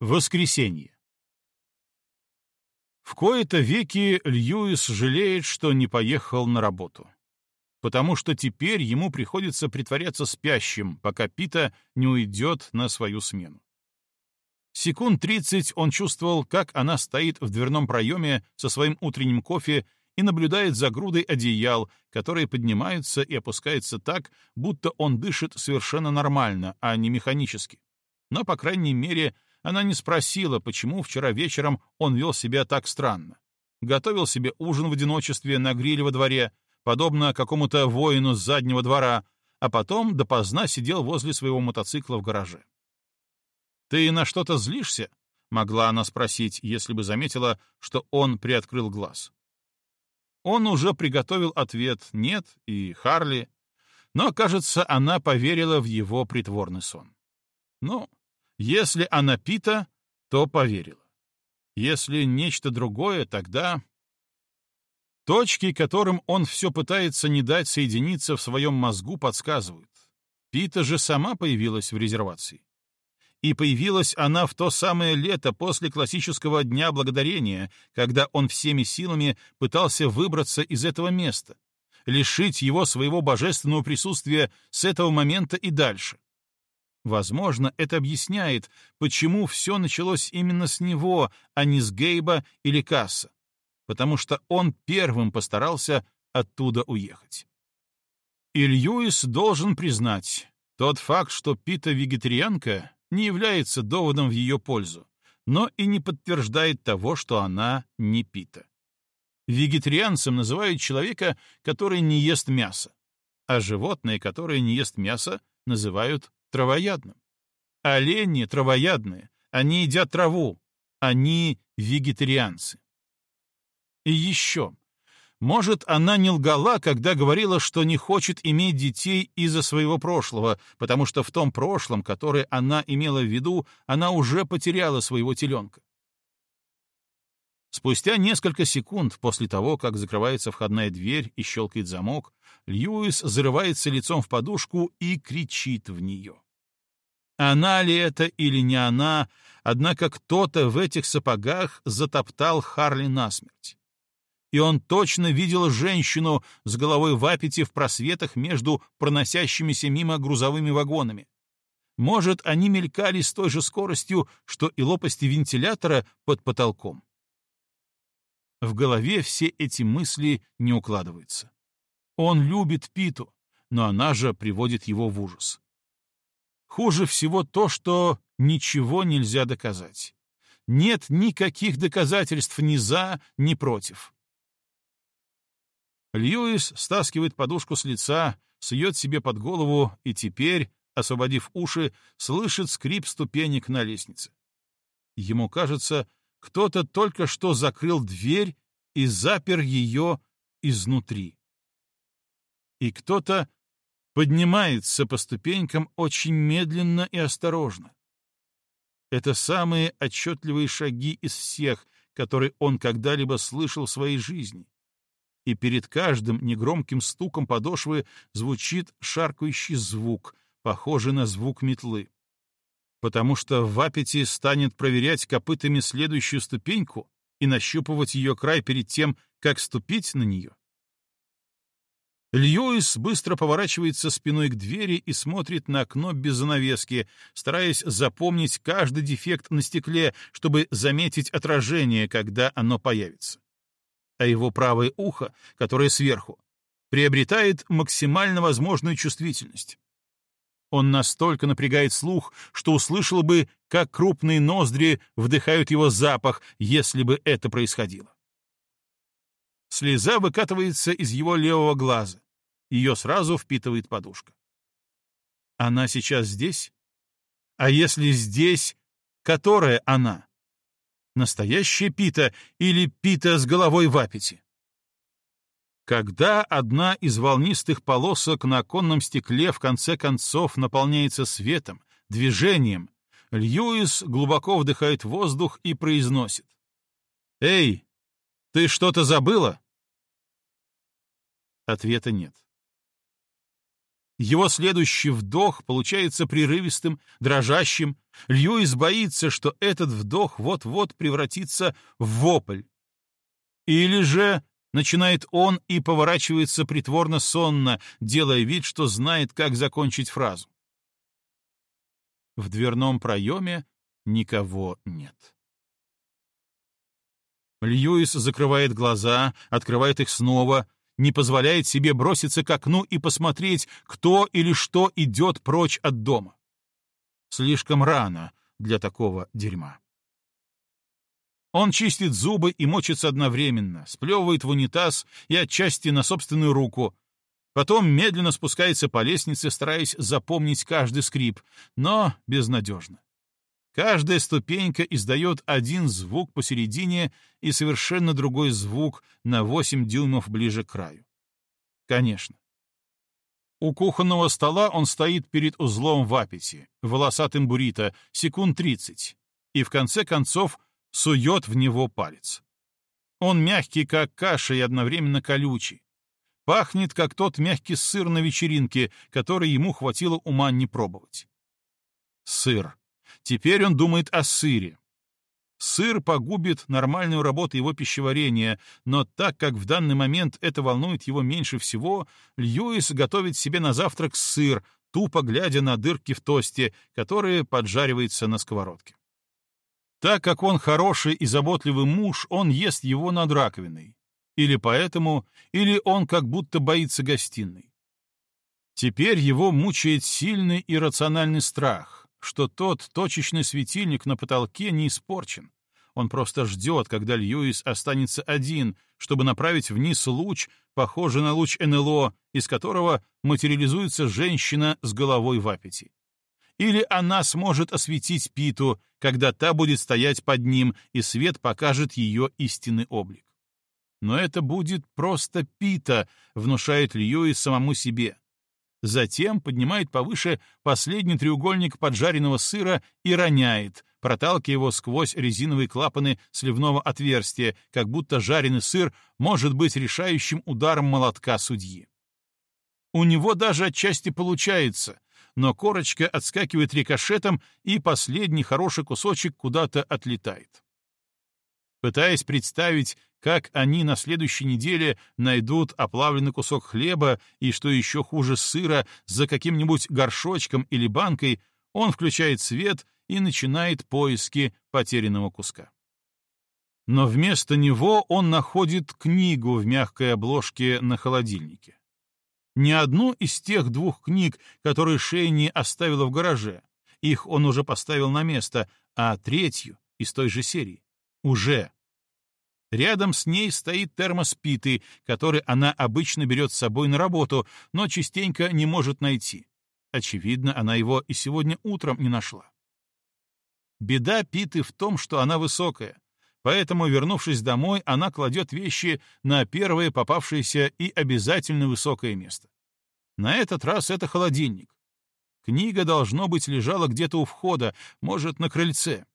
Воскресенье. В кои-то веки Льюис жалеет, что не поехал на работу. Потому что теперь ему приходится притворяться спящим, пока Пита не уйдет на свою смену. Секунд тридцать он чувствовал, как она стоит в дверном проеме со своим утренним кофе и наблюдает за грудой одеял, которые поднимаются и опускаются так, будто он дышит совершенно нормально, а не механически. Но, по крайней мере, она не спросила, почему вчера вечером он вел себя так странно. Готовил себе ужин в одиночестве на гриле во дворе, подобно какому-то воину с заднего двора, а потом допоздна сидел возле своего мотоцикла в гараже. «Ты на что-то злишься?» — могла она спросить, если бы заметила, что он приоткрыл глаз. Он уже приготовил ответ «нет» и «Харли», но, кажется, она поверила в его притворный сон. Ну, если она Пита, то поверила. Если нечто другое, тогда... Точки, которым он все пытается не дать соединиться в своем мозгу, подсказывают. Пита же сама появилась в резервации. И появилась она в то самое лето после классического Дня Благодарения, когда он всеми силами пытался выбраться из этого места, лишить его своего божественного присутствия с этого момента и дальше. Возможно, это объясняет, почему все началось именно с него, а не с Гейба или Касса, потому что он первым постарался оттуда уехать. И Льюис должен признать, тот факт, что Пита вегетарианка, не является доводом в ее пользу, но и не подтверждает того, что она не Пита. Вегетарианцем называют человека, который не ест мясо, а животное, которое не ест мясо, называют травоядным. Олени травоядные, они едят траву, они вегетарианцы. И еще. Может, она не лгала, когда говорила, что не хочет иметь детей из-за своего прошлого, потому что в том прошлом, которое она имела в виду, она уже потеряла своего теленка. Спустя несколько секунд после того, как закрывается входная дверь и щелкает замок, Льюис зарывается лицом в подушку и кричит в нее. Она ли это или не она, однако кто-то в этих сапогах затоптал Харли насмерть. И он точно видел женщину с головой в аппете в просветах между проносящимися мимо грузовыми вагонами. Может, они мелькали с той же скоростью, что и лопасти вентилятора под потолком. В голове все эти мысли не укладываются. Он любит Питу, но она же приводит его в ужас. Хуже всего то, что ничего нельзя доказать. Нет никаких доказательств ни за, ни против. Льюис стаскивает подушку с лица, сует себе под голову и теперь, освободив уши, слышит скрип ступенек на лестнице. Ему кажется, кто-то только что закрыл дверь и запер ее изнутри. И кто-то поднимается по ступенькам очень медленно и осторожно. Это самые отчетливые шаги из всех, которые он когда-либо слышал в своей жизни. И перед каждым негромким стуком подошвы звучит шаркающий звук, похожий на звук метлы потому что в аппете станет проверять копытами следующую ступеньку и нащупывать ее край перед тем, как ступить на нее? Льюис быстро поворачивается спиной к двери и смотрит на окно без занавески, стараясь запомнить каждый дефект на стекле, чтобы заметить отражение, когда оно появится. А его правое ухо, которое сверху, приобретает максимально возможную чувствительность. Он настолько напрягает слух, что услышал бы, как крупные ноздри вдыхают его запах, если бы это происходило. Слеза выкатывается из его левого глаза. Ее сразу впитывает подушка. Она сейчас здесь? А если здесь, которая она? Настоящая Пита или Пита с головой в аппете? Когда одна из волнистых полосок на оконном стекле в конце концов наполняется светом, движением, Льюис глубоко вдыхает воздух и произносит. «Эй, ты что-то забыла?» Ответа нет. Его следующий вдох получается прерывистым, дрожащим. Льюис боится, что этот вдох вот-вот превратится в вопль. Или же начинает он и поворачивается притворно-сонно, делая вид, что знает, как закончить фразу. В дверном проеме никого нет. Льюис закрывает глаза, открывает их снова, не позволяет себе броситься к окну и посмотреть, кто или что идет прочь от дома. Слишком рано для такого дерьма. Он чистит зубы и мочится одновременно, сплевывает в унитаз и отчасти на собственную руку. Потом медленно спускается по лестнице, стараясь запомнить каждый скрип, но безнадежно. Каждая ступенька издает один звук посередине и совершенно другой звук на 8 дюймов ближе к краю. Конечно. У кухонного стола он стоит перед узлом в аппете, волосатым буррито, секунд 30, и в конце концов сует в него палец. Он мягкий, как каша, и одновременно колючий. Пахнет, как тот мягкий сыр на вечеринке, который ему хватило ума не пробовать. Сыр. Теперь он думает о сыре. Сыр погубит нормальную работу его пищеварения, но так как в данный момент это волнует его меньше всего, Льюис готовит себе на завтрак сыр, тупо глядя на дырки в тосте, которые поджариваются на сковородке. Так как он хороший и заботливый муж, он ест его над раковиной. Или поэтому, или он как будто боится гостиной. Теперь его мучает сильный иррациональный страх, что тот точечный светильник на потолке не испорчен. Он просто ждет, когда Льюис останется один, чтобы направить вниз луч, похожий на луч НЛО, из которого материализуется женщина с головой в аппете. Или она сможет осветить Питу, когда та будет стоять под ним, и свет покажет ее истинный облик. Но это будет просто Пита, внушает Льюис самому себе. Затем поднимает повыше последний треугольник поджаренного сыра и роняет, проталкивая его сквозь резиновые клапаны сливного отверстия, как будто жареный сыр может быть решающим ударом молотка судьи. У него даже отчасти получается, но корочка отскакивает рикошетом, и последний хороший кусочек куда-то отлетает. Пытаясь представить, как они на следующей неделе найдут оплавленный кусок хлеба и, что еще хуже, сыра за каким-нибудь горшочком или банкой, он включает свет и начинает поиски потерянного куска. Но вместо него он находит книгу в мягкой обложке на холодильнике. Не одну из тех двух книг, которые Шейни оставила в гараже, их он уже поставил на место, а третью из той же серии. Уже Рядом с ней стоит термос Питы, который она обычно берет с собой на работу, но частенько не может найти. Очевидно, она его и сегодня утром не нашла. Беда Питы в том, что она высокая, поэтому, вернувшись домой, она кладет вещи на первое попавшееся и обязательно высокое место. На этот раз это холодильник. Книга, должно быть, лежала где-то у входа, может, на крыльце.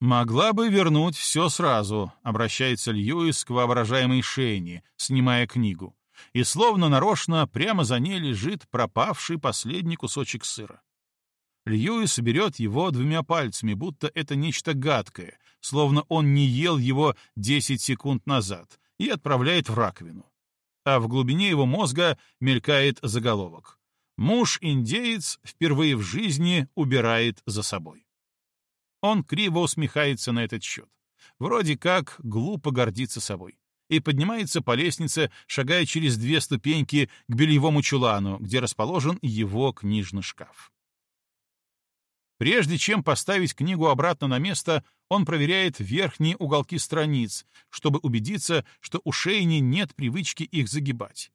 «Могла бы вернуть все сразу», — обращается Льюис к воображаемой Шейни, снимая книгу. И словно нарочно прямо за ней лежит пропавший последний кусочек сыра. Льюис берет его двумя пальцами, будто это нечто гадкое, словно он не ел его 10 секунд назад, и отправляет в раковину. А в глубине его мозга мелькает заголовок. Муж-индеец впервые в жизни убирает за собой. Он криво усмехается на этот счет. Вроде как глупо гордиться собой. И поднимается по лестнице, шагая через две ступеньки к бельевому чулану, где расположен его книжный шкаф. Прежде чем поставить книгу обратно на место, он проверяет верхние уголки страниц, чтобы убедиться, что у Шейни нет привычки их загибать.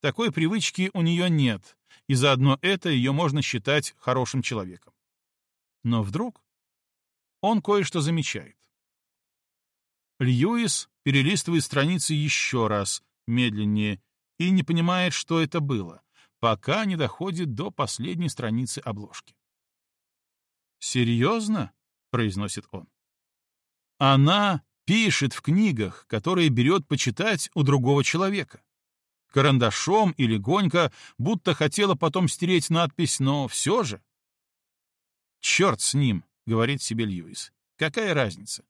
Такой привычки у нее нет, и заодно это ее можно считать хорошим человеком. Но вдруг он кое-что замечает. Льюис перелистывает страницы еще раз, медленнее, и не понимает, что это было, пока не доходит до последней страницы обложки. «Серьезно?» — произносит он. «Она пишет в книгах, которые берет почитать у другого человека. карандашом и легонько, будто хотела потом стереть надпись, но все же. «Черт с ним», — говорит себе Льюис. «Какая разница?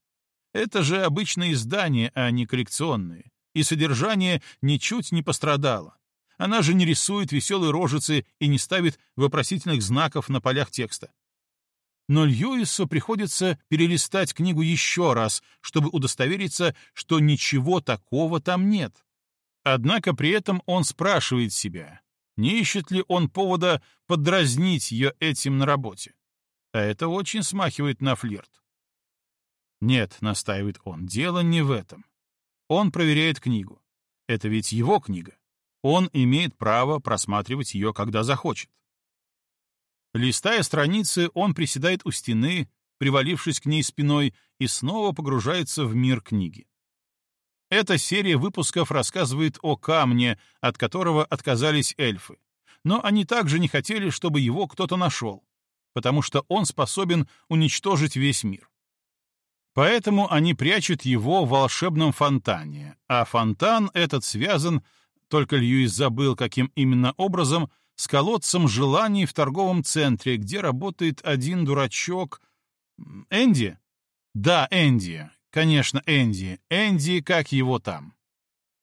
Это же обычное издание, а не коллекционные, и содержание ничуть не пострадало. Она же не рисует веселые рожицы и не ставит вопросительных знаков на полях текста. Но Льюису приходится перелистать книгу еще раз, чтобы удостовериться, что ничего такого там нет. Однако при этом он спрашивает себя, не ищет ли он повода подразнить ее этим на работе. А это очень смахивает на флирт. Нет, настаивает он, дело не в этом. Он проверяет книгу. Это ведь его книга. Он имеет право просматривать ее, когда захочет. Листая страницы, он приседает у стены, привалившись к ней спиной, и снова погружается в мир книги. Эта серия выпусков рассказывает о камне, от которого отказались эльфы. Но они также не хотели, чтобы его кто-то нашел, потому что он способен уничтожить весь мир. Поэтому они прячут его в волшебном фонтане, а фонтан этот связан, только Льюис забыл, каким именно образом, с колодцем желаний в торговом центре, где работает один дурачок... Энди? Да, Энди. Конечно, Энди. Энди, как его там.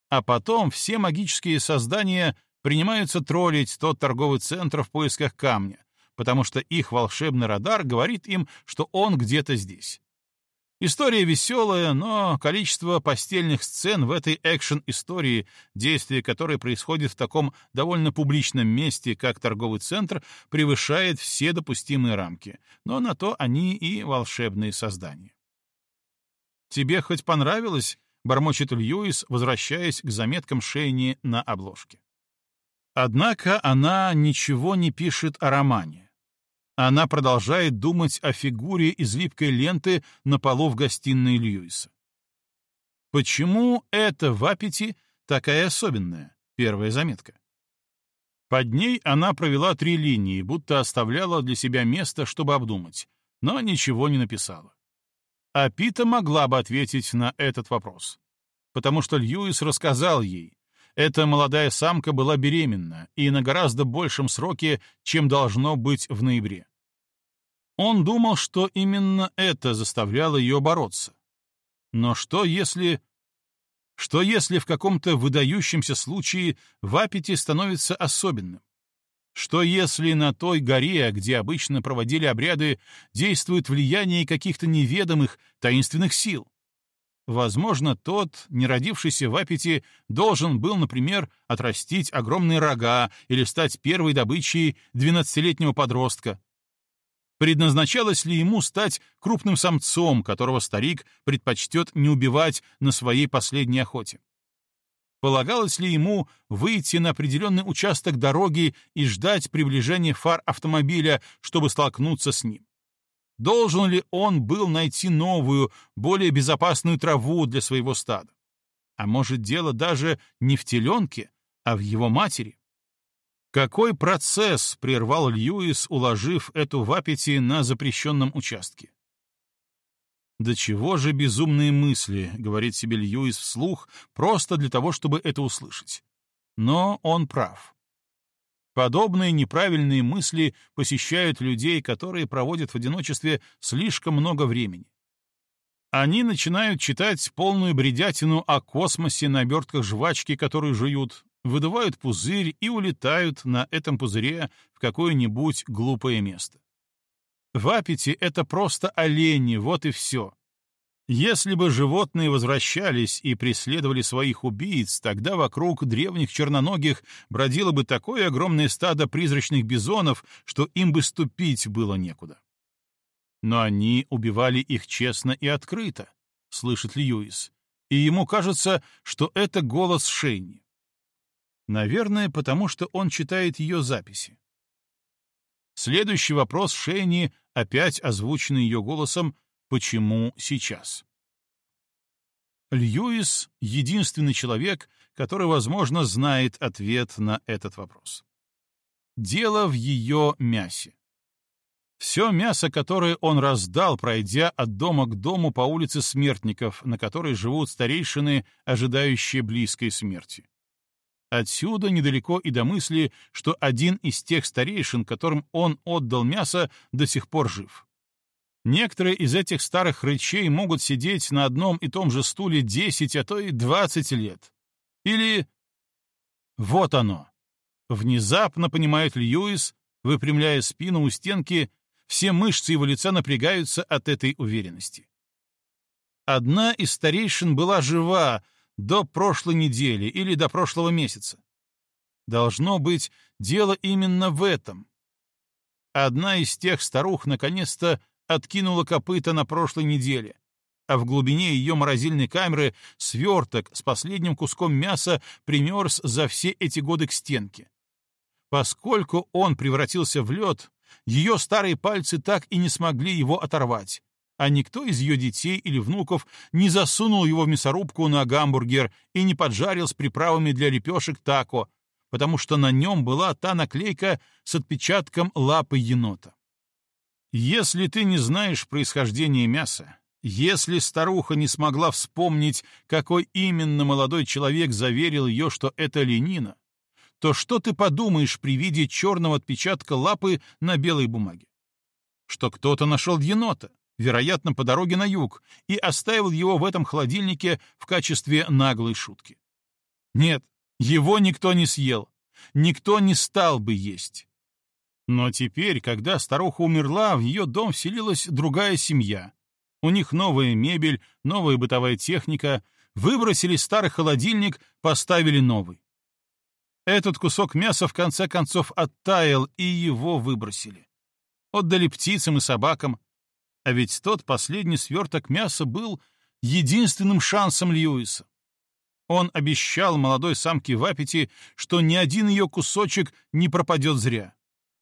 А потом все магические создания принимаются троллить тот торговый центр в поисках камня, потому что их волшебный радар говорит им, что он где-то здесь. История веселая, но количество постельных сцен в этой экшен-истории, действие которой происходит в таком довольно публичном месте, как торговый центр, превышает все допустимые рамки, но на то они и волшебные создания. «Тебе хоть понравилось?» — бормочет Льюис, возвращаясь к заметкам Шейни на обложке. Однако она ничего не пишет о романе. Она продолжает думать о фигуре из липкой ленты на полу в гостиной Льюиса. Почему это в аппете такая особенная? Первая заметка. Под ней она провела три линии, будто оставляла для себя место, чтобы обдумать, но ничего не написала. А Пита могла бы ответить на этот вопрос, потому что Льюис рассказал ей, эта молодая самка была беременна и на гораздо большем сроке, чем должно быть в ноябре. Он думал, что именно это заставляло ее бороться. Но что если... Что если в каком-то выдающемся случае в Аппете становится особенным? Что если на той горе, где обычно проводили обряды, действует влияние каких-то неведомых таинственных сил? Возможно, тот, не родившийся в Аппете, должен был, например, отрастить огромные рога или стать первой добычей двенадцатилетнего подростка, Предназначалось ли ему стать крупным самцом, которого старик предпочтет не убивать на своей последней охоте? Полагалось ли ему выйти на определенный участок дороги и ждать приближения фар автомобиля, чтобы столкнуться с ним? Должен ли он был найти новую, более безопасную траву для своего стада? А может, дело даже не в теленке, а в его матери? Какой процесс прервал Льюис, уложив эту в аппете на запрещенном участке? «Да чего же безумные мысли», — говорит себе Льюис вслух, просто для того, чтобы это услышать. Но он прав. Подобные неправильные мысли посещают людей, которые проводят в одиночестве слишком много времени. Они начинают читать полную бредятину о космосе на обертках жвачки, которую жуют, выдувают пузырь и улетают на этом пузыре в какое-нибудь глупое место. В аппете это просто олени, вот и все. Если бы животные возвращались и преследовали своих убийц, тогда вокруг древних черноногих бродило бы такое огромное стадо призрачных бизонов, что им бы ступить было некуда. Но они убивали их честно и открыто, слышит Льюис, и ему кажется, что это голос Шейни. Наверное, потому что он читает ее записи. Следующий вопрос Шейни, опять озвученный ее голосом, «Почему сейчас?» Льюис — единственный человек, который, возможно, знает ответ на этот вопрос. Дело в ее мясе. Все мясо, которое он раздал, пройдя от дома к дому по улице смертников, на которой живут старейшины, ожидающие близкой смерти. Отсюда недалеко и до мысли, что один из тех старейшин, которым он отдал мясо, до сих пор жив. Некоторые из этих старых рычей могут сидеть на одном и том же стуле 10, а то и 20 лет. Или... Вот оно. Внезапно, понимает Льюис, выпрямляя спину у стенки, все мышцы его лица напрягаются от этой уверенности. Одна из старейшин была жива до прошлой недели или до прошлого месяца. Должно быть, дело именно в этом. Одна из тех старух наконец-то откинула копыта на прошлой неделе, а в глубине ее морозильной камеры сверток с последним куском мяса примерз за все эти годы к стенке. Поскольку он превратился в лед, ее старые пальцы так и не смогли его оторвать, а никто из ее детей или внуков не засунул его в мясорубку на гамбургер и не поджарил с приправами для лепешек тако, потому что на нем была та наклейка с отпечатком лапы енота. Если ты не знаешь происхождение мяса, если старуха не смогла вспомнить, какой именно молодой человек заверил ее, что это ленина, то что ты подумаешь при виде черного отпечатка лапы на белой бумаге? Что кто-то нашел енота, вероятно, по дороге на юг, и оставил его в этом холодильнике в качестве наглой шутки. Нет, его никто не съел, никто не стал бы есть. Но теперь, когда старуха умерла, в ее дом вселилась другая семья. У них новая мебель, новая бытовая техника, выбросили старый холодильник, поставили новый. Этот кусок мяса в конце концов оттаял, и его выбросили. Отдали птицам и собакам, а ведь тот последний сверток мяса был единственным шансом Льюиса. Он обещал молодой самке в аппете, что ни один ее кусочек не пропадет зря.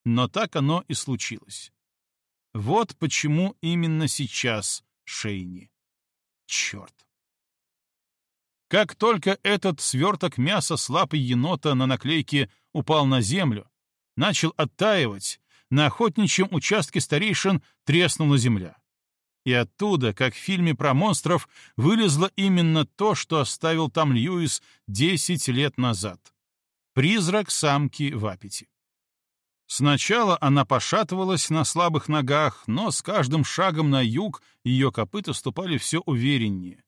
Но так оно и случилось. Вот почему именно сейчас Шейни. Черт. Как только этот сверток мяса с лапой енота на наклейке упал на землю, начал оттаивать, на охотничьем участке старейшин треснула земля. И оттуда, как в фильме про монстров, вылезло именно то, что оставил там Льюис десять лет назад. Призрак самки в аппете. Сначала она пошатывалась на слабых ногах, но с каждым шагом на юг ее копыта ступали все увереннее.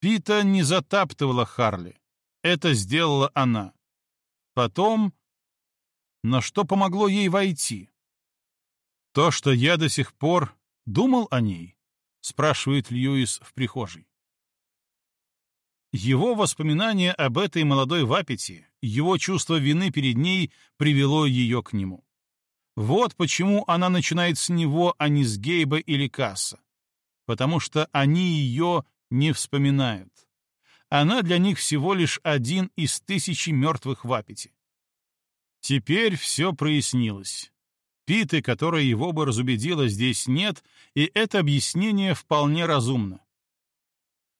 Пита не затаптывала Харли. Это сделала она. Потом... Но что помогло ей войти? То, что я до сих пор думал о ней, спрашивает Льюис в прихожей. Его воспоминание об этой молодой Вапете, его чувство вины перед ней привело ее к нему. Вот почему она начинает с него, а не с Гейба или Касса. Потому что они ее не вспоминают. Она для них всего лишь один из тысячи мертвых в Апете. Теперь все прояснилось. Питы, которая его бы разубедила, здесь нет, и это объяснение вполне разумно.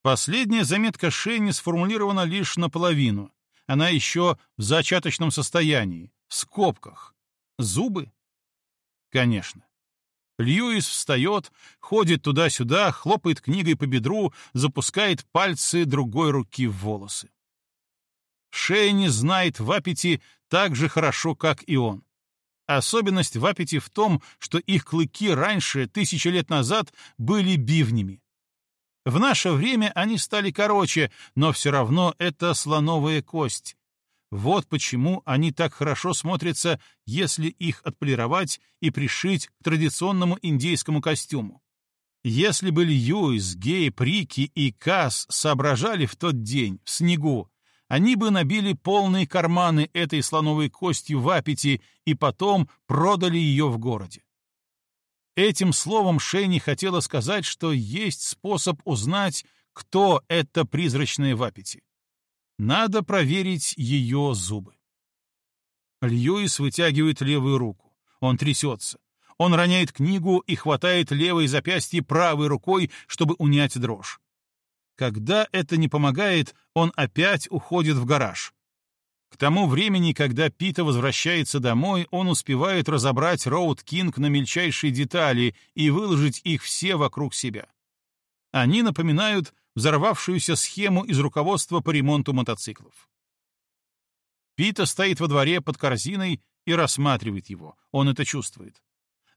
Последняя заметка Шейни сформулирована лишь наполовину. Она еще в зачаточном состоянии, в скобках. Зубы? Конечно. Льюис встает, ходит туда-сюда, хлопает книгой по бедру, запускает пальцы другой руки в волосы. Шейни знает Вапити так же хорошо, как и он. Особенность Вапити в том, что их клыки раньше, тысячи лет назад, были бивнями. В наше время они стали короче, но все равно это слоновая кость. Вот почему они так хорошо смотрятся, если их отполировать и пришить к традиционному индейскому костюму. Если бы Льюис, Гей, Прики и Касс соображали в тот день, в снегу, они бы набили полные карманы этой слоновой костью в аппете и потом продали ее в городе. Этим словом Шейни хотела сказать, что есть способ узнать, кто это призрачная Вапити. Надо проверить ее зубы. Льюис вытягивает левую руку. Он трясется. Он роняет книгу и хватает левое запястье правой рукой, чтобы унять дрожь. Когда это не помогает, он опять уходит в гараж. К тому времени, когда Пита возвращается домой, он успевает разобрать Роуд Кинг на мельчайшие детали и выложить их все вокруг себя. Они напоминают взорвавшуюся схему из руководства по ремонту мотоциклов. Пита стоит во дворе под корзиной и рассматривает его. Он это чувствует.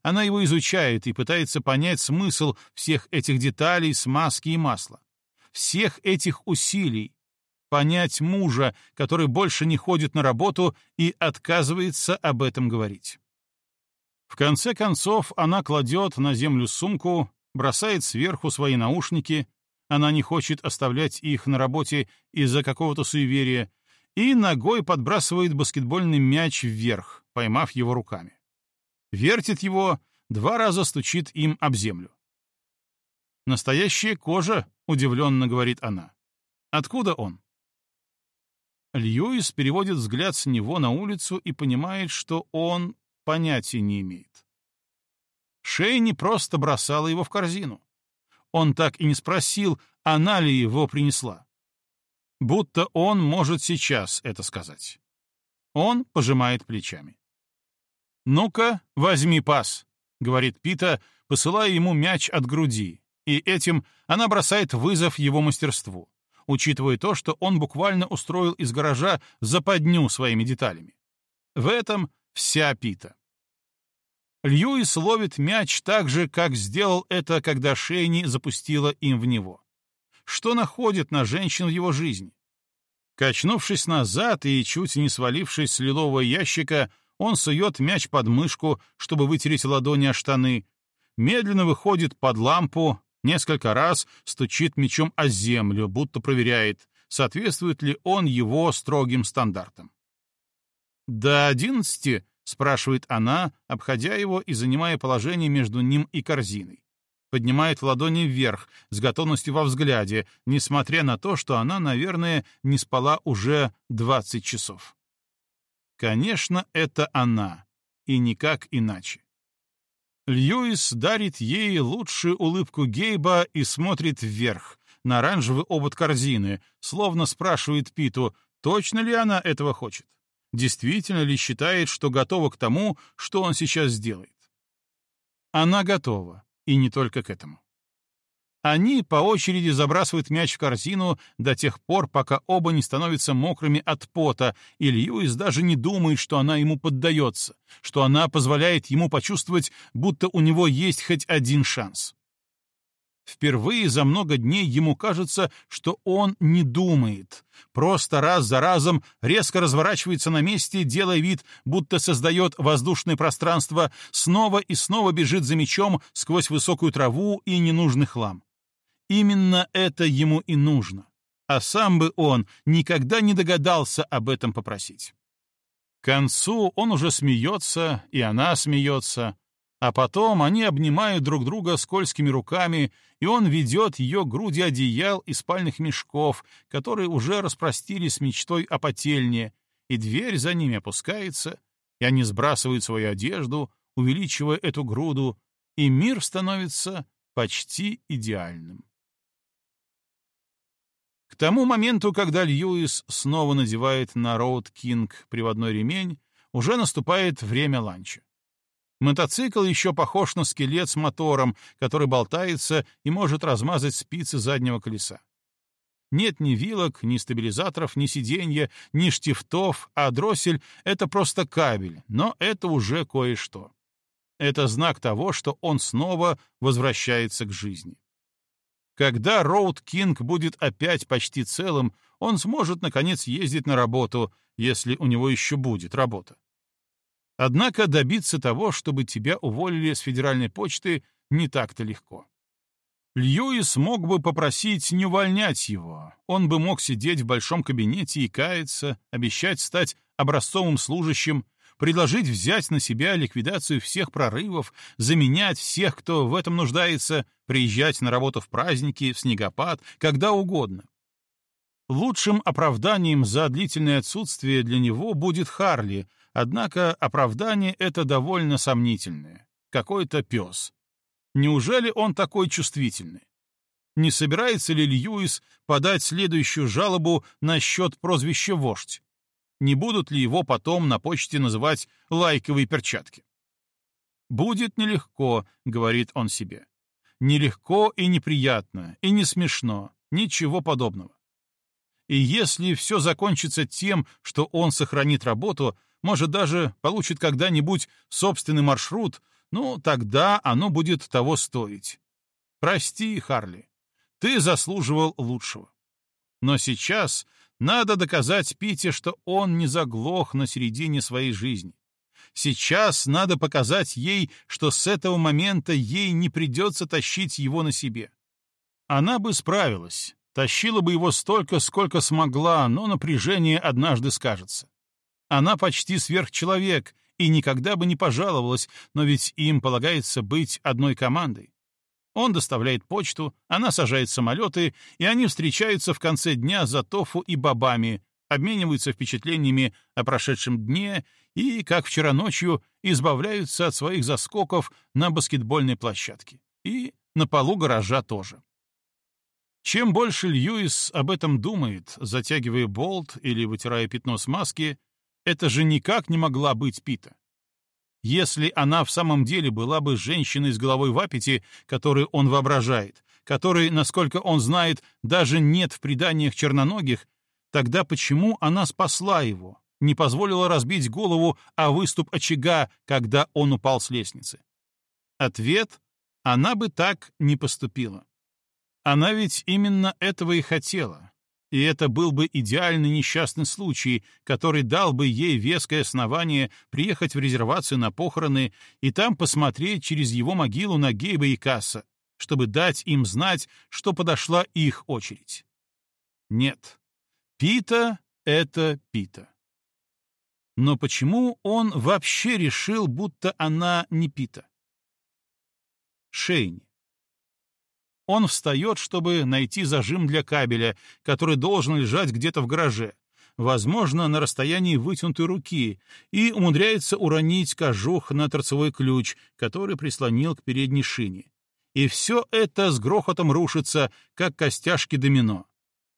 Она его изучает и пытается понять смысл всех этих деталей, смазки и масла. Всех этих усилий. Понять мужа, который больше не ходит на работу и отказывается об этом говорить. В конце концов, она кладет на землю сумку, бросает сверху свои наушники, она не хочет оставлять их на работе из-за какого-то суеверия, и ногой подбрасывает баскетбольный мяч вверх, поймав его руками. Вертит его, два раза стучит им об землю. «Настоящая кожа», — удивленно говорит она. «Откуда он?» Льюис переводит взгляд с него на улицу и понимает, что он понятия не имеет. Шей не просто бросала его в корзину. Он так и не спросил, она ли его принесла. Будто он может сейчас это сказать. Он пожимает плечами. «Ну-ка, возьми пас», — говорит Пита, посылая ему мяч от груди, и этим она бросает вызов его мастерству, учитывая то, что он буквально устроил из гаража западню своими деталями. В этом вся Пита. Льюис ловит мяч так же, как сделал это, когда Шейни запустила им в него. Что находит на женщин в его жизни? Качнувшись назад и чуть не свалившись с лилового ящика, он сует мяч под мышку, чтобы вытереть ладони о штаны, медленно выходит под лампу, несколько раз стучит мячом о землю, будто проверяет, соответствует ли он его строгим стандартам. До одиннадцати, спрашивает она, обходя его и занимая положение между ним и корзиной. Поднимает ладони вверх, с готовностью во взгляде, несмотря на то, что она, наверное, не спала уже двадцать часов. Конечно, это она, и никак иначе. Льюис дарит ей лучшую улыбку Гейба и смотрит вверх, на оранжевый обод корзины, словно спрашивает Питу, точно ли она этого хочет. Действительно ли считает, что готова к тому, что он сейчас сделает? Она готова, и не только к этому. Они по очереди забрасывают мяч в корзину до тех пор, пока оба не становятся мокрыми от пота, и Льюис даже не думает, что она ему поддается, что она позволяет ему почувствовать, будто у него есть хоть один шанс. Впервые за много дней ему кажется, что он не думает. Просто раз за разом резко разворачивается на месте, делая вид, будто создает воздушное пространство, снова и снова бежит за мечом сквозь высокую траву и ненужный хлам. Именно это ему и нужно. А сам бы он никогда не догадался об этом попросить. К концу он уже смеется, и она смеется, а потом они обнимают друг друга скользкими руками, и он ведет ее груди одеял и спальных мешков, которые уже распростились с мечтой о потельне, и дверь за ними опускается, и они сбрасывают свою одежду, увеличивая эту груду, и мир становится почти идеальным. К тому моменту, когда Льюис снова надевает на Роуд Кинг приводной ремень, уже наступает время ланча. Мотоцикл еще похож на скелет с мотором, который болтается и может размазать спицы заднего колеса. Нет ни вилок, ни стабилизаторов, ни сиденья, ни штифтов, а дроссель — это просто кабель, но это уже кое-что. Это знак того, что он снова возвращается к жизни. Когда Роуд Кинг будет опять почти целым, он сможет, наконец, ездить на работу, если у него еще будет работа. Однако добиться того, чтобы тебя уволили с федеральной почты, не так-то легко. Льюис мог бы попросить не увольнять его. Он бы мог сидеть в большом кабинете и каяться, обещать стать образцовым служащим, предложить взять на себя ликвидацию всех прорывов, заменять всех, кто в этом нуждается, приезжать на работу в праздники, в снегопад, когда угодно. Лучшим оправданием за длительное отсутствие для него будет Харли, Однако оправдание это довольно сомнительное. Какой-то пес. Неужели он такой чувствительный? Не собирается ли Льюис подать следующую жалобу насчет прозвища «Вождь»? Не будут ли его потом на почте называть «лайковые перчатки»? «Будет нелегко», — говорит он себе. «Нелегко и неприятно, и не смешно, ничего подобного. И если все закончится тем, что он сохранит работу, может, даже получит когда-нибудь собственный маршрут, ну, тогда оно будет того стоить. Прости, Харли, ты заслуживал лучшего. Но сейчас надо доказать Пите, что он не заглох на середине своей жизни. Сейчас надо показать ей, что с этого момента ей не придется тащить его на себе. Она бы справилась, тащила бы его столько, сколько смогла, но напряжение однажды скажется. Она почти сверхчеловек и никогда бы не пожаловалась, но ведь им полагается быть одной командой. Он доставляет почту, она сажает самолеты, и они встречаются в конце дня за тофу и бобами, обмениваются впечатлениями о прошедшем дне и, как вчера ночью, избавляются от своих заскоков на баскетбольной площадке. И на полу гаража тоже. Чем больше Льюис об этом думает, затягивая болт или вытирая пятно с маски, это же никак не могла быть Пита. Если она в самом деле была бы женщиной с головой в аппете, которую он воображает, которой, насколько он знает, даже нет в преданиях черноногих, тогда почему она спасла его, не позволила разбить голову о выступ очага, когда он упал с лестницы? Ответ — она бы так не поступила. Она ведь именно этого и хотела, и это был бы идеальный несчастный случай, который дал бы ей веское основание приехать в резервацию на похороны и там посмотреть через его могилу на Гейба и Касса, чтобы дать им знать, что подошла их очередь. Нет, Пита — это Пита. Но почему он вообще решил, будто она не Пита? Шейни. Он встает, чтобы найти зажим для кабеля, который должен лежать где-то в гараже, возможно, на расстоянии вытянутой руки, и умудряется уронить кожух на торцевой ключ, который прислонил к передней шине. И все это с грохотом рушится, как костяшки домино.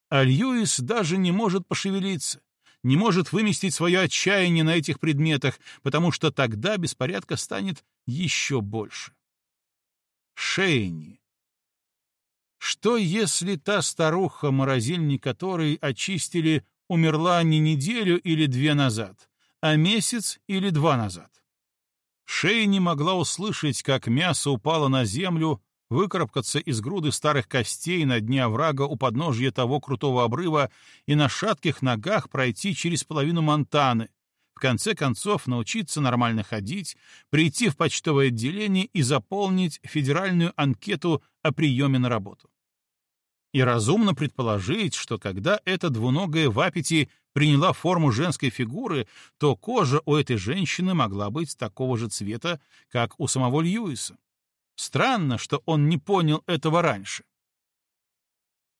А Льюис даже не может пошевелиться, не может выместить свое отчаяние на этих предметах, потому что тогда беспорядка станет еще больше. Шейни. Что, если та старуха, морозильник которой очистили, умерла не неделю или две назад, а месяц или два назад? Шея не могла услышать, как мясо упало на землю, выкарабкаться из груды старых костей на дне оврага у подножья того крутого обрыва и на шатких ногах пройти через половину Монтаны, в конце концов научиться нормально ходить, прийти в почтовое отделение и заполнить федеральную анкету о приеме на работу. И разумно предположить, что когда эта двуногая в аппете приняла форму женской фигуры, то кожа у этой женщины могла быть такого же цвета, как у самого Льюиса. Странно, что он не понял этого раньше.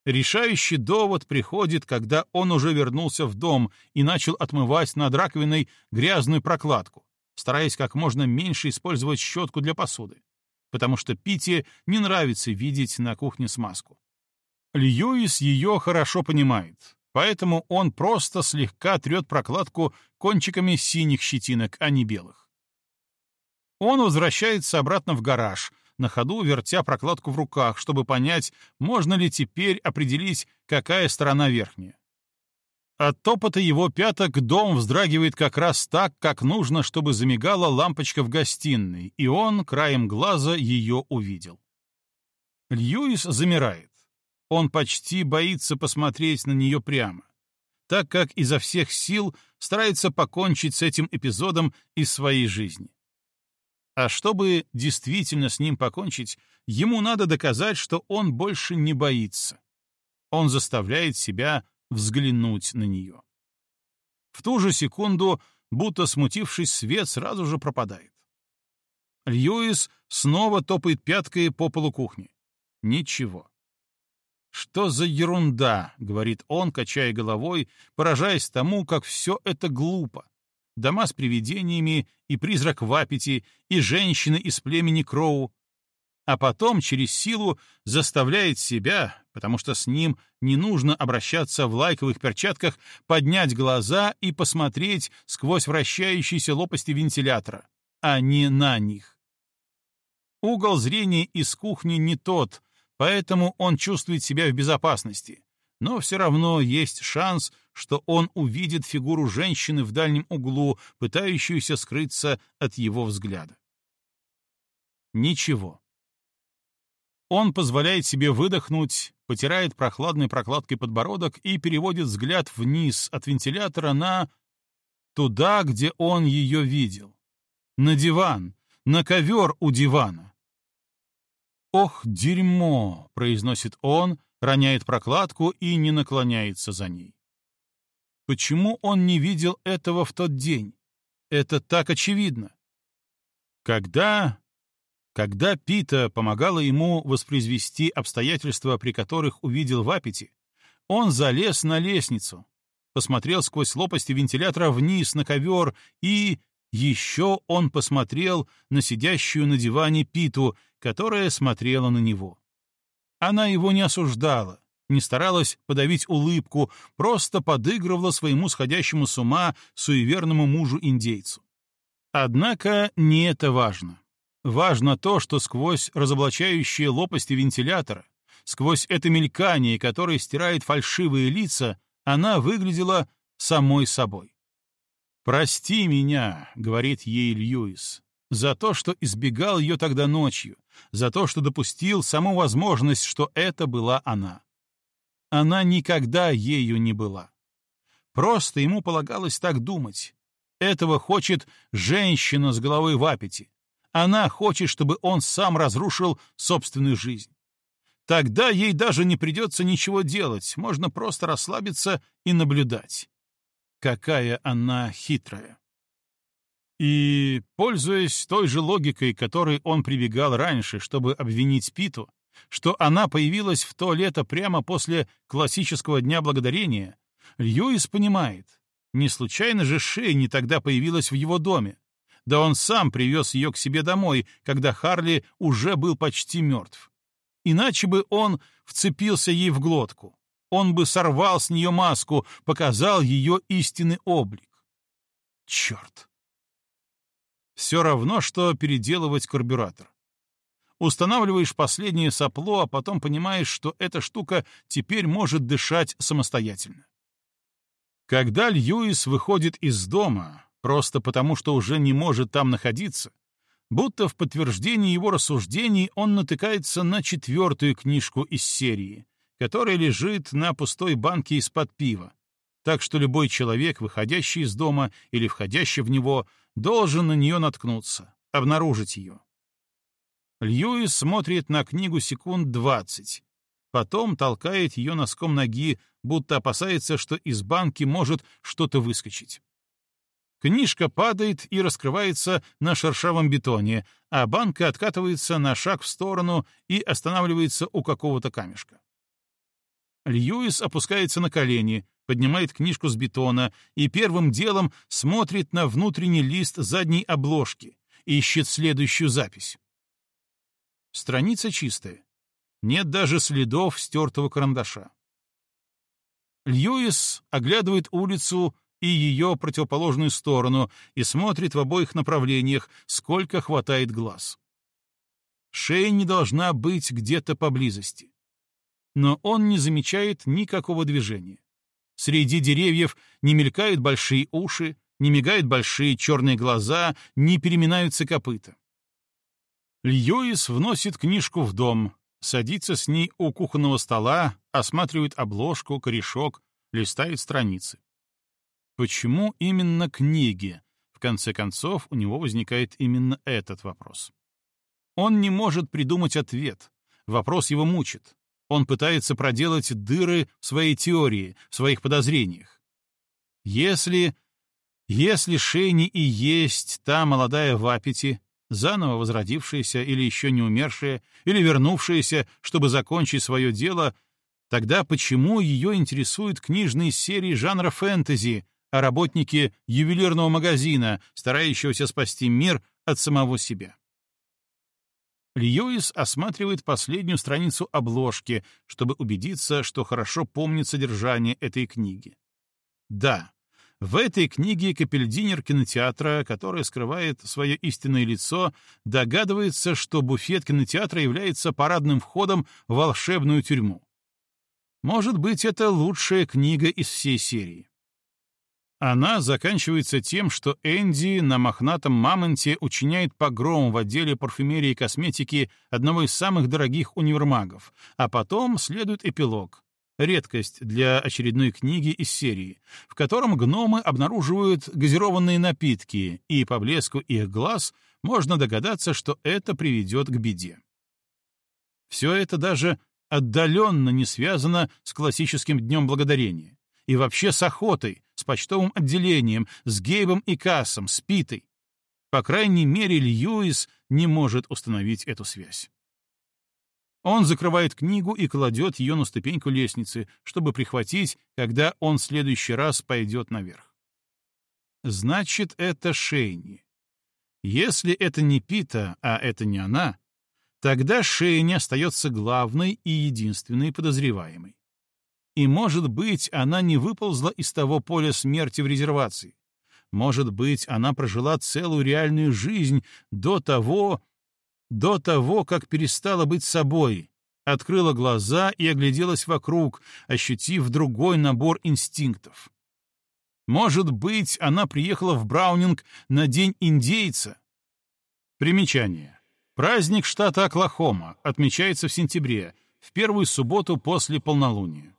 Решающий довод приходит, когда он уже вернулся в дом и начал отмывать над раковиной грязную прокладку, стараясь как можно меньше использовать щетку для посуды, потому что Пите не нравится видеть на кухне смазку. Льюис ее хорошо понимает, поэтому он просто слегка трет прокладку кончиками синих щетинок, а не белых. Он возвращается обратно в гараж, на ходу вертя прокладку в руках, чтобы понять, можно ли теперь определить, какая сторона верхняя. От топота его пяток дом вздрагивает как раз так, как нужно, чтобы замигала лампочка в гостиной, и он краем глаза ее увидел. Льюис замирает. Он почти боится посмотреть на нее прямо, так как изо всех сил старается покончить с этим эпизодом из своей жизни. А чтобы действительно с ним покончить, ему надо доказать, что он больше не боится. Он заставляет себя взглянуть на нее. В ту же секунду, будто смутившись, свет сразу же пропадает. Льюис снова топает пяткой по полу кухни. Ничего. «Что за ерунда?» — говорит он, качая головой, поражаясь тому, как все это глупо, дома с привидениями, и призрак в аппете, и женщины из племени Кроу, а потом через силу заставляет себя, потому что с ним не нужно обращаться в лайковых перчатках, поднять глаза и посмотреть сквозь вращающиеся лопасти вентилятора, а не на них. Угол зрения из кухни не тот, поэтому он чувствует себя в безопасности, но все равно есть шанс, что он увидит фигуру женщины в дальнем углу, пытающуюся скрыться от его взгляда. Ничего. Он позволяет себе выдохнуть, потирает прохладной прокладкой подбородок и переводит взгляд вниз от вентилятора на... туда, где он ее видел. На диван, на ковер у дивана. «Ох, дерьмо!» — произносит он, роняет прокладку и не наклоняется за ней. Почему он не видел этого в тот день? Это так очевидно. Когда... Когда Пита помогала ему воспроизвести обстоятельства, при которых увидел в аппете, он залез на лестницу, посмотрел сквозь лопасти вентилятора вниз на ковер и... Еще он посмотрел на сидящую на диване Питу, которая смотрела на него. Она его не осуждала, не старалась подавить улыбку, просто подыгрывала своему сходящему с ума суеверному мужу-индейцу. Однако не это важно. Важно то, что сквозь разоблачающие лопасти вентилятора, сквозь это мелькание, которое стирает фальшивые лица, она выглядела самой собой. «Прости меня», — говорит ей Льюис, за то, что избегал ее тогда ночью, за то, что допустил саму возможность, что это была она. Она никогда ею не была. Просто ему полагалось так думать. Этого хочет женщина с головой в аппете. Она хочет, чтобы он сам разрушил собственную жизнь. Тогда ей даже не придется ничего делать, можно просто расслабиться и наблюдать. Какая она хитрая. И, пользуясь той же логикой, которой он прибегал раньше, чтобы обвинить Питу, что она появилась в то лето прямо после классического Дня Благодарения, Льюис понимает, не случайно же Шейни тогда появилась в его доме. Да он сам привез ее к себе домой, когда Харли уже был почти мертв. Иначе бы он вцепился ей в глотку. Он бы сорвал с нее маску, показал ее истинный облик. Черт! Все равно, что переделывать карбюратор. Устанавливаешь последнее сопло, а потом понимаешь, что эта штука теперь может дышать самостоятельно. Когда Льюис выходит из дома, просто потому что уже не может там находиться, будто в подтверждении его рассуждений он натыкается на четвертую книжку из серии, которая лежит на пустой банке из-под пива, так что любой человек, выходящий из дома или входящий в него, должен на нее наткнуться, обнаружить ее. Льюис смотрит на книгу секунд двадцать, потом толкает ее носком ноги, будто опасается, что из банки может что-то выскочить. Книжка падает и раскрывается на шершавом бетоне, а банка откатывается на шаг в сторону и останавливается у какого-то камешка. Льюис опускается на колени, поднимает книжку с бетона и первым делом смотрит на внутренний лист задней обложки, ищет следующую запись. Страница чистая. Нет даже следов стертого карандаша. Льюис оглядывает улицу и ее противоположную сторону и смотрит в обоих направлениях, сколько хватает глаз. Шея не должна быть где-то поблизости но он не замечает никакого движения. Среди деревьев не мелькают большие уши, не мигают большие черные глаза, не переминаются копыта. Льюис вносит книжку в дом, садится с ней у кухонного стола, осматривает обложку, корешок, листает страницы. Почему именно книги? В конце концов, у него возникает именно этот вопрос. Он не может придумать ответ. Вопрос его мучит. Он пытается проделать дыры в своей теории, в своих подозрениях. Если... Если Шейни и есть та молодая в аппете, заново возродившаяся или еще не умершая, или вернувшаяся, чтобы закончить свое дело, тогда почему ее интересуют книжные серии жанра фэнтези о работнике ювелирного магазина, старающегося спасти мир от самого себя? Льюис осматривает последнюю страницу обложки, чтобы убедиться, что хорошо помнит содержание этой книги. Да, в этой книге капельдинер кинотеатра, который скрывает свое истинное лицо, догадывается, что буфет кинотеатра является парадным входом в волшебную тюрьму. Может быть, это лучшая книга из всей серии. Она заканчивается тем, что Энди на мохнатом мамонте учиняет погром в отделе парфюмерии и косметики одного из самых дорогих универмагов, а потом следует эпилог. Редкость для очередной книги из серии, в котором гномы обнаруживают газированные напитки, и по блеску их глаз можно догадаться, что это приведет к беде. Все это даже отдаленно не связано с классическим Днем Благодарения и вообще с охотой, с почтовым отделением, с Гейбом и Кассом, с Питой. По крайней мере, Льюис не может установить эту связь. Он закрывает книгу и кладет ее на ступеньку лестницы, чтобы прихватить, когда он в следующий раз пойдет наверх. Значит, это Шейни. Если это не Пита, а это не она, тогда Шейни остается главной и единственной подозреваемой. И, может быть, она не выползла из того поля смерти в резервации. Может быть, она прожила целую реальную жизнь до того, до того, как перестала быть собой, открыла глаза и огляделась вокруг, ощутив другой набор инстинктов. Может быть, она приехала в Браунинг на День индейца. Примечание. Праздник штата Оклахома отмечается в сентябре, в первую субботу после полнолуния.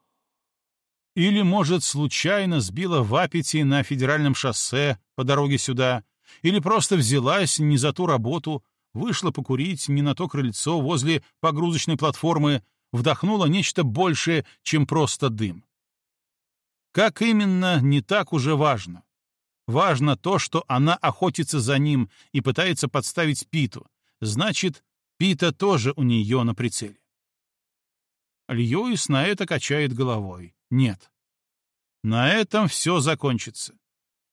Или, может, случайно сбила в аппете на федеральном шоссе по дороге сюда, или просто взялась не за ту работу, вышла покурить не на то крыльцо возле погрузочной платформы, вдохнула нечто большее, чем просто дым. Как именно, не так уже важно. Важно то, что она охотится за ним и пытается подставить Питу. Значит, Пита тоже у нее на прицеле. Льюис на это качает головой. Нет. На этом все закончится.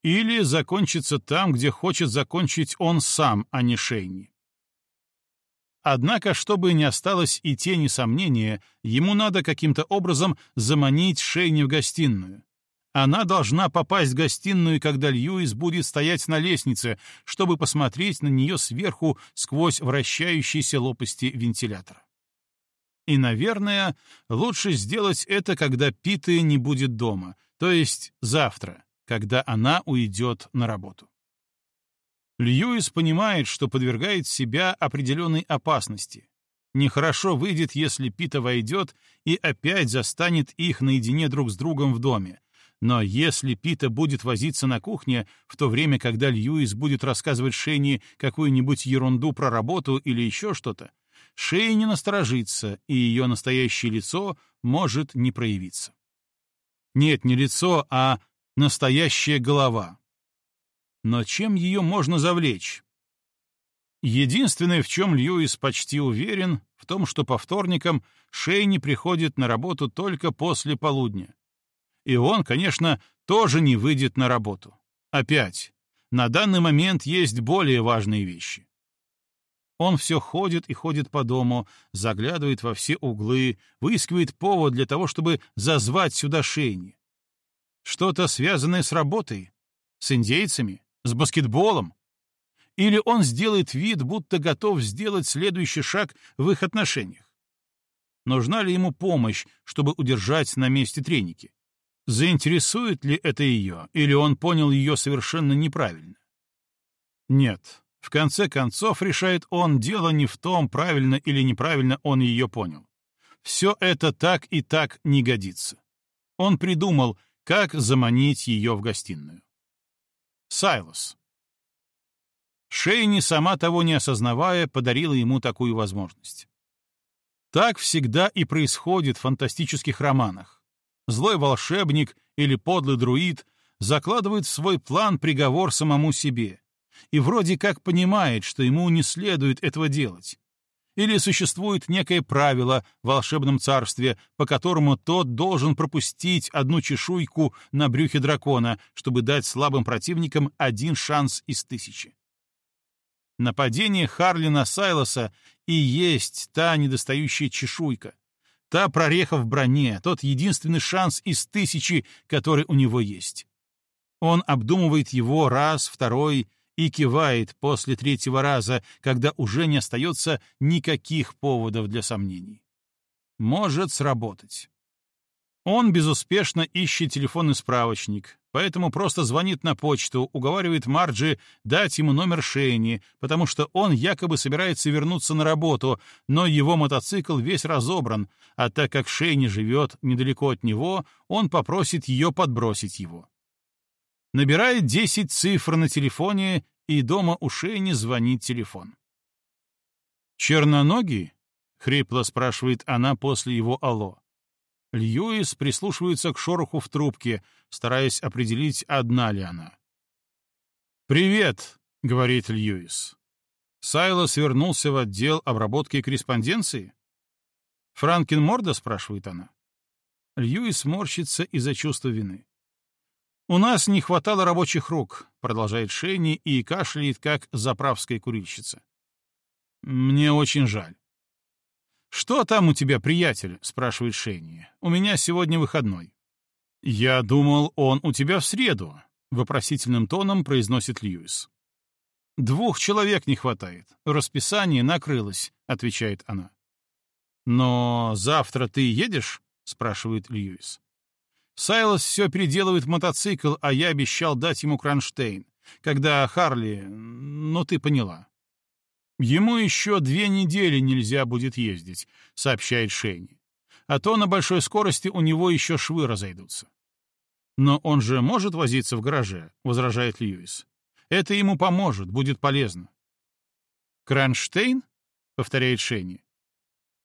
Или закончится там, где хочет закончить он сам, а не Шейни. Однако, чтобы не осталось и тени сомнения, ему надо каким-то образом заманить Шейни в гостиную. Она должна попасть в гостиную, когда Льюис будет стоять на лестнице, чтобы посмотреть на нее сверху сквозь вращающиеся лопасти вентилятора. И, наверное, лучше сделать это, когда Питы не будет дома, то есть завтра, когда она уйдет на работу. Льюис понимает, что подвергает себя определенной опасности. Нехорошо выйдет, если Пита войдет и опять застанет их наедине друг с другом в доме. Но если Пита будет возиться на кухне, в то время, когда Льюис будет рассказывать Шенни какую-нибудь ерунду про работу или еще что-то, Шея не насторожится, и ее настоящее лицо может не проявиться. Нет, не лицо, а настоящая голова. Но чем ее можно завлечь? Единственное, в чем Льюис почти уверен, в том, что по вторникам Шейни приходит на работу только после полудня. И он, конечно, тоже не выйдет на работу. Опять, на данный момент есть более важные вещи. Он все ходит и ходит по дому, заглядывает во все углы, выискивает повод для того, чтобы зазвать сюда Шейни. Что-то связанное с работой? С индейцами? С баскетболом? Или он сделает вид, будто готов сделать следующий шаг в их отношениях? Нужна ли ему помощь, чтобы удержать на месте треники? Заинтересует ли это ее, или он понял ее совершенно неправильно? Нет, в конце концов, решает он, дело не в том, правильно или неправильно он ее понял. Все это так и так не годится. Он придумал, как заманить ее в гостиную. Сайлос. Шейни, сама того не осознавая, подарила ему такую возможность. Так всегда и происходит в фантастических романах. Злой волшебник или подлый друид закладывает в свой план приговор самому себе, и вроде как понимает, что ему не следует этого делать. Или существует некое правило в волшебном царстве, по которому тот должен пропустить одну чешуйку на брюхе дракона, чтобы дать слабым противникам один шанс из тысячи. Нападение Харлина Сайлоса и есть та недостающая чешуйка, та прореха в броне, тот единственный шанс из тысячи, который у него есть. Он обдумывает его раз, второй, и кивает после третьего раза, когда уже не остается никаких поводов для сомнений. Может сработать. Он безуспешно ищет телефонный справочник, поэтому просто звонит на почту, уговаривает Марджи дать ему номер Шейни, потому что он якобы собирается вернуться на работу, но его мотоцикл весь разобран, а так как Шейни живет недалеко от него, он попросит ее подбросить его. Набирает 10 цифр на телефоне, и дома у Шейни звонит телефон. «Черноногий?» — хрипло спрашивает она после его «Алло». Льюис прислушивается к шороху в трубке, стараясь определить, одна ли она. «Привет», — говорит Льюис. Сайлос вернулся в отдел обработки корреспонденции? «Франкин Морда?» — спрашивает она. Льюис морщится из-за чувства вины. «У нас не хватало рабочих рук», — продолжает Шенни и кашляет, как заправская курильщица. «Мне очень жаль». «Что там у тебя, приятель?» — спрашивает Шенни. «У меня сегодня выходной». «Я думал, он у тебя в среду», — вопросительным тоном произносит Льюис. «Двух человек не хватает. Расписание накрылось», — отвечает она. «Но завтра ты едешь?» — спрашивает Льюис. Сайлос все переделывает мотоцикл, а я обещал дать ему кронштейн. Когда Харли... Ну, ты поняла. Ему еще две недели нельзя будет ездить, сообщает Шейни. А то на большой скорости у него еще швы разойдутся. Но он же может возиться в гараже, возражает Льюис. Это ему поможет, будет полезно. Кронштейн? повторяет Шейни.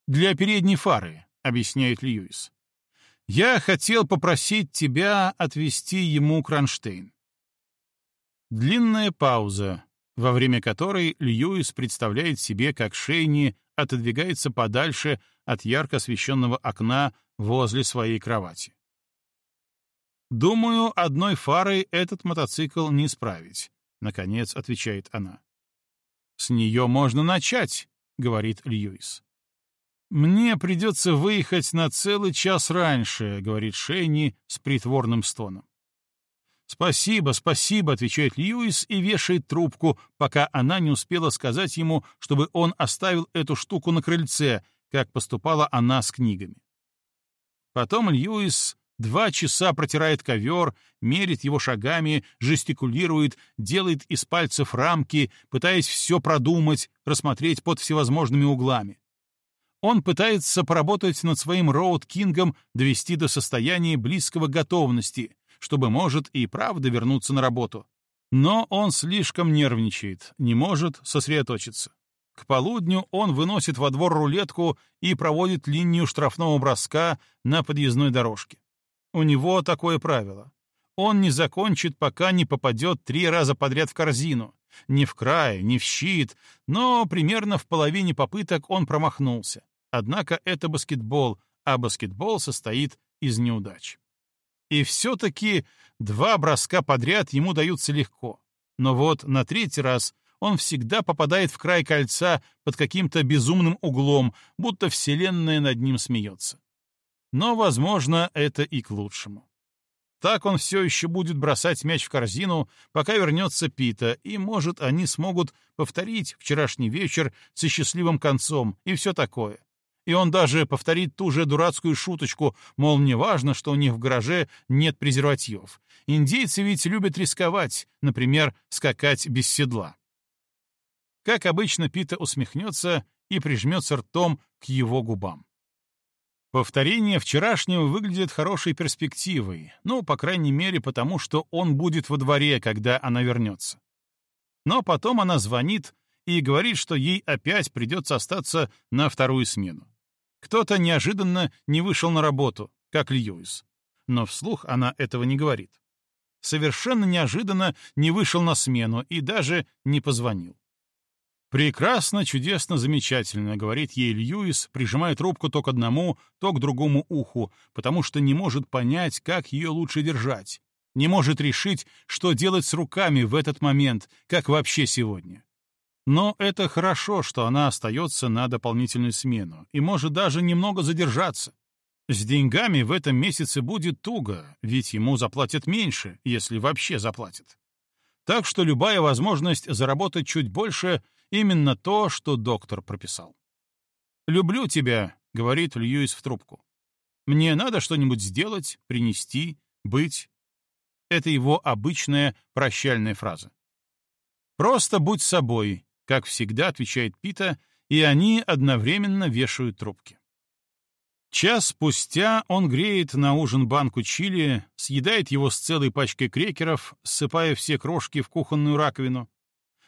Для передней фары, объясняет Льюис. Я хотел попросить тебя отвезти ему кронштейн. Длинная пауза, во время которой Льюис представляет себе, как Шейни отодвигается подальше от ярко освещенного окна возле своей кровати. «Думаю, одной фарой этот мотоцикл не исправить», — наконец отвечает она. «С нее можно начать», — говорит Льюис. «Мне придется выехать на целый час раньше», — говорит Шейни с притворным стоном. «Спасибо, спасибо», — отвечает Льюис и вешает трубку, пока она не успела сказать ему, чтобы он оставил эту штуку на крыльце, как поступала она с книгами. Потом Льюис два часа протирает ковер, мерит его шагами, жестикулирует, делает из пальцев рамки, пытаясь все продумать, рассмотреть под всевозможными углами. Он пытается поработать над своим Роуд-Кингом, довести до состояния близкого готовности, чтобы, может, и правда вернуться на работу. Но он слишком нервничает, не может сосредоточиться. К полудню он выносит во двор рулетку и проводит линию штрафного броска на подъездной дорожке. У него такое правило. Он не закончит, пока не попадет три раза подряд в корзину. Не в край, не в щит, но примерно в половине попыток он промахнулся. Однако это баскетбол, а баскетбол состоит из неудач. И все-таки два броска подряд ему даются легко. Но вот на третий раз он всегда попадает в край кольца под каким-то безумным углом, будто Вселенная над ним смеется. Но, возможно, это и к лучшему. Так он все еще будет бросать мяч в корзину, пока вернется Пита, и, может, они смогут повторить вчерашний вечер со счастливым концом и все такое. И он даже повторит ту же дурацкую шуточку, мол, не важно, что у них в гараже нет презервативов. Индейцы ведь любят рисковать, например, скакать без седла. Как обычно, Пита усмехнется и прижмется ртом к его губам. Повторение вчерашнего выглядит хорошей перспективой, ну, по крайней мере, потому что он будет во дворе, когда она вернется. Но потом она звонит и говорит, что ей опять придется остаться на вторую смену. Кто-то неожиданно не вышел на работу, как Льюис. Но вслух она этого не говорит. Совершенно неожиданно не вышел на смену и даже не позвонил. «Прекрасно, чудесно, замечательно», — говорит ей Льюис, прижимая трубку то к одному, то к другому уху, потому что не может понять, как ее лучше держать. Не может решить, что делать с руками в этот момент, как вообще сегодня. Но это хорошо, что она остается на дополнительную смену и может даже немного задержаться. С деньгами в этом месяце будет туго, ведь ему заплатят меньше, если вообще заплатят. Так что любая возможность заработать чуть больше — именно то, что доктор прописал. «Люблю тебя», — говорит Льюис в трубку. Мне надо что-нибудь сделать, принести, быть. Это его обычная прощальная фраза. «Просто будь собой», — как всегда отвечает Пита, и они одновременно вешают трубки. Час спустя он греет на ужин банку чили, съедает его с целой пачкой крекеров, ссыпая все крошки в кухонную раковину.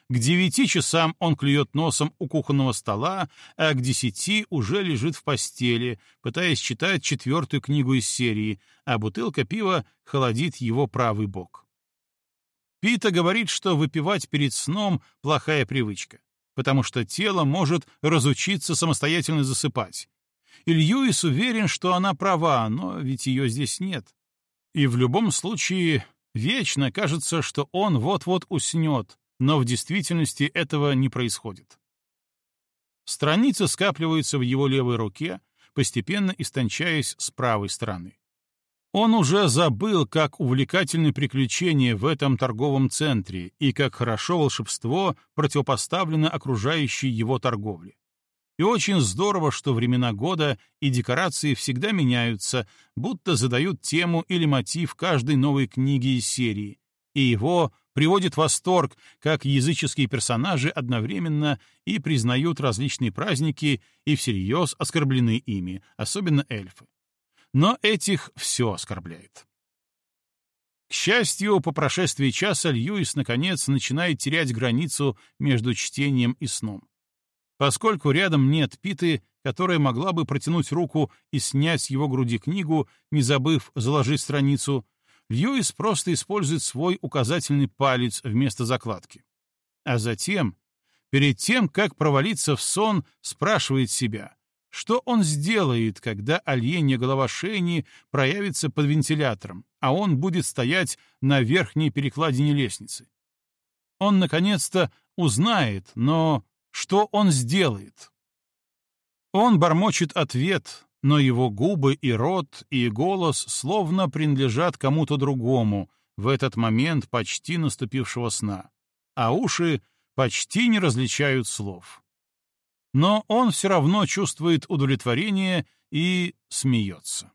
К девяти часам он клюет носом у кухонного стола, а к десяти уже лежит в постели, пытаясь читать четвертую книгу из серии, а бутылка пива холодит его правый бок. Пита говорит, что выпивать перед сном — плохая привычка, потому что тело может разучиться самостоятельно засыпать, и Льюис уверен, что она права, но ведь ее здесь нет. И в любом случае, вечно кажется, что он вот-вот уснет, но в действительности этого не происходит. Страницы скапливаются в его левой руке, постепенно истончаясь с правой стороны. Он уже забыл, как увлекательны приключения в этом торговом центре и как хорошо волшебство противопоставлено окружающей его торговле. И очень здорово, что времена года и декорации всегда меняются, будто задают тему или мотив каждой новой книги из серии, и его приводит в восторг, как языческие персонажи одновременно и признают различные праздники и всерьез оскорблены ими, особенно эльфы. Но этих все оскорбляет. К счастью, по прошествии часа Льюис наконец начинает терять границу между чтением и сном. Поскольку рядом нет Питы, которая могла бы протянуть руку и снять с его груди книгу, не забыв заложить страницу, Льюис просто использует свой указательный палец вместо закладки. А затем, перед тем, как провалиться в сон, спрашивает себя, что он сделает, когда оленья голова Шейни проявится под вентилятором, а он будет стоять на верхней перекладине лестницы. Он, наконец-то, узнает, но что он сделает? Он бормочет ответ, но его губы и рот, и голос словно принадлежат кому-то другому в этот момент почти наступившего сна, а уши почти не различают слов. Но он все равно чувствует удовлетворение и смеется.